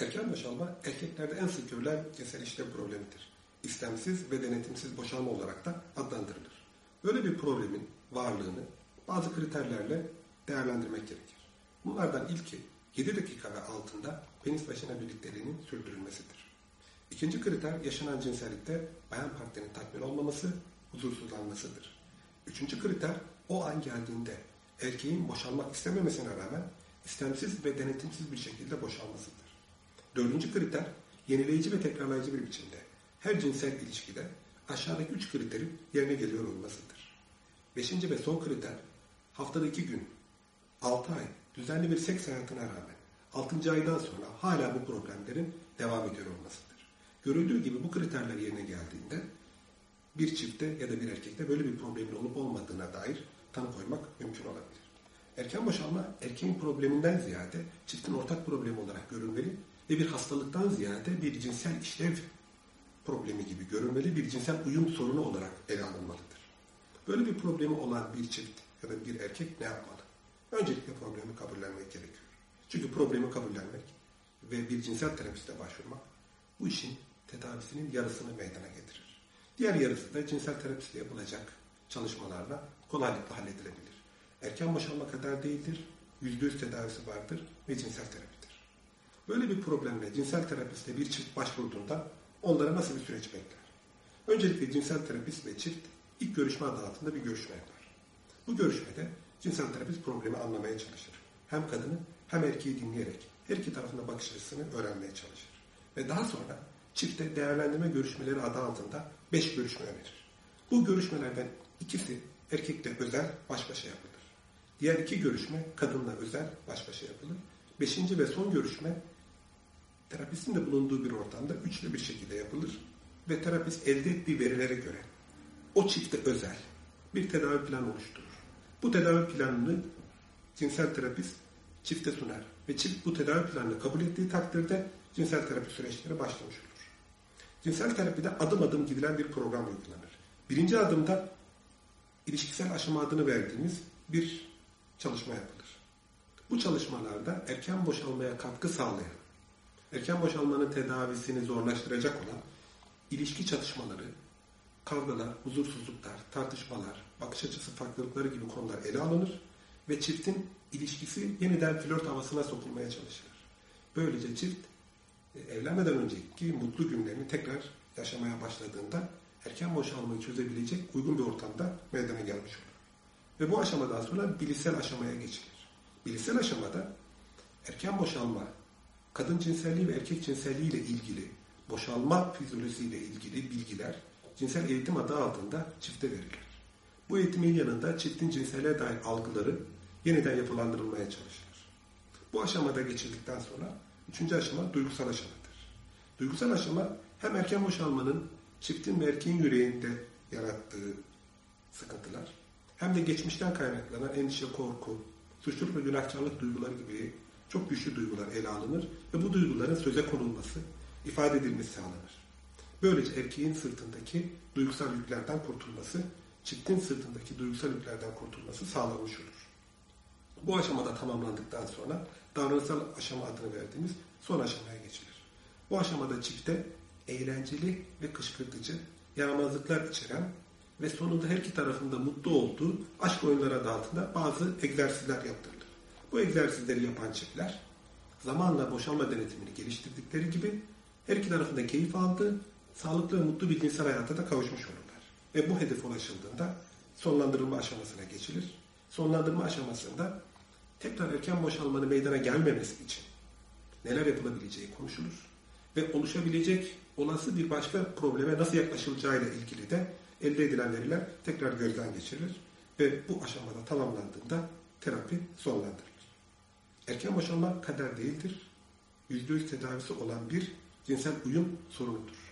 Erken boşalma erkeklerde en sık görülen cinsel işlev problemidir. İstemsiz ve denetimsiz boşalma olarak da adlandırılır. Böyle bir problemin varlığını bazı kriterlerle değerlendirmek gerekir. Bunlardan ilki 7 dakika ve altında penis başına birlikteliğinin sürdürülmesidir. İkinci kriter yaşanan cinsellikte bayan partnerin tatmin olmaması, huzursuzlanmasıdır. Üçüncü kriter o an geldiğinde erkeğin boşalmak istememesine rağmen istemsiz ve denetimsiz bir şekilde boşalmasıdır. Dördüncü kriter yenileyici ve tekrarlayıcı bir biçimde her cinsel ilişkide aşağıdaki üç kriterin yerine geliyor olmasıdır. Beşinci ve son kriter haftada iki gün, altı ay düzenli bir seks hayatına rağmen altıncı aydan sonra hala bu problemlerin devam ediyor olmasıdır. Görüldüğü gibi bu kriterler yerine geldiğinde bir çifte ya da bir erkekte böyle bir problemin olup olmadığına dair tanı koymak mümkün olabilir. Erken boşalma erkeğin probleminden ziyade çiftin ortak problemi olarak görülmeli ve bir hastalıktan ziyade bir cinsel işlev problemi gibi görülmeli, bir cinsel uyum sorunu olarak ele alınmalıdır. Böyle bir problemi olan bir çift ya da bir erkek ne yapmalı? Öncelikle problemi kabullenmek gerekiyor. Çünkü problemi kabullenmek ve bir cinsel terapiste başvurmak bu işin tedavisinin yarısını meydana getirir. Diğer yarısı da cinsel terapistle yapılacak çalışmalarla kolaylıkla halledilebilir. Erken boşalma kadar değildir, %100 tedavisi vardır ve cinsel terapidir. Böyle bir problemle cinsel terapiste bir çift başvurduğunda onlara nasıl bir süreç bekler? Öncelikle cinsel terapist ve çift ilk görüşme adı altında bir görüşme yapar. Bu görüşmede cinsel terapist problemi anlamaya çalışır. Hem kadını hem erkeği dinleyerek her iki tarafında bakış açısını öğrenmeye çalışır. Ve daha sonra çifte değerlendirme görüşmeleri adı altında beş görüşme önerir. Bu görüşmelerden ikisi erkekle özel baş başa yapılır. Diğer iki görüşme kadınla özel baş başa yapılır. Beşinci ve son görüşme terapistin de bulunduğu bir ortamda üçlü bir şekilde yapılır ve terapist elde ettiği verilere göre o çifte özel bir tedavi planı oluşturur. Bu tedavi planını cinsel terapist çifte sunar ve çift bu tedavi planını kabul ettiği takdirde cinsel terapi süreçleri başlamış olur. Cinsel terapide adım adım gidilen bir program uygulanır. Birinci adımda ilişkisel aşama adını verdiğimiz bir çalışma yapılır. Bu çalışmalarda erken boşalmaya katkı sağlayan, erken boşalmanın tedavisini zorlaştıracak olan ilişki çatışmaları, kavgalar, huzursuzluklar, tartışmalar, bakış açısı farklılıkları gibi konular ele alınır ve çiftin ilişkisi yeniden flört havasına sokulmaya çalışılır. Böylece çift e, evlenmeden önceki mutlu günlerini tekrar yaşamaya başladığında erken boşalmayı çözebilecek uygun bir ortamda meydana gelmiş olur. Ve bu aşamadan sonra bilişsel aşamaya geçilir. Bilişsel aşamada erken boşalma, kadın cinselliği ve erkek cinselliği ile ilgili boşalma fizyolojisiyle ilgili bilgiler cinsel eğitim adı altında çifte verilir. Bu eğitimin yanında çiftin cinselliğe dair algıları yeniden yapılandırılmaya çalışılır. Bu aşamada geçirdikten sonra üçüncü aşama duygusal aşamadır. Duygusal aşama hem erken boşalmanın çiftin ve erkeğin yüreğinde yarattığı sıkıntılar hem de geçmişten kaynaklanan endişe, korku, suçluluk ve günahkarlık duyguları gibi çok güçlü duygular ele alınır ve bu duyguların söze konulması, ifade edilmesi sağlanır. Böylece erkeğin sırtındaki duygusal yüklerden kurtulması, çiftin sırtındaki duygusal yüklerden kurtulması sağlanmış olur. Bu aşamada tamamlandıktan sonra davranışsal aşama adını verdiğimiz son aşamaya geçilir. Bu aşamada çifte eğlenceli ve kışkırtıcı, yaramazlıklar içeren ve sonunda her iki tarafında mutlu olduğu aşk oyunları adı altında bazı egzersizler yaptırılır. Bu egzersizleri yapan çiftler zamanla boşanma denetimini geliştirdikleri gibi her iki tarafında keyif aldığı, sağlıklı ve mutlu bir cinsel hayata da kavuşmuş olurlar. Ve bu hedef ulaşıldığında sonlandırılma aşamasına geçilir. Sonlandırma aşamasında tekrar erken boşalmanın meydana gelmemesi için neler yapılabileceği konuşulur. Ve oluşabilecek olası bir başka probleme nasıl yaklaşılacağıyla ilgili de elde edilen veriler tekrar gözden geçirilir ve bu aşamada tamamlandığında terapi sonlandırılır. Erken boşalma kader değildir. %100 tedavisi olan bir cinsel uyum sorunudur.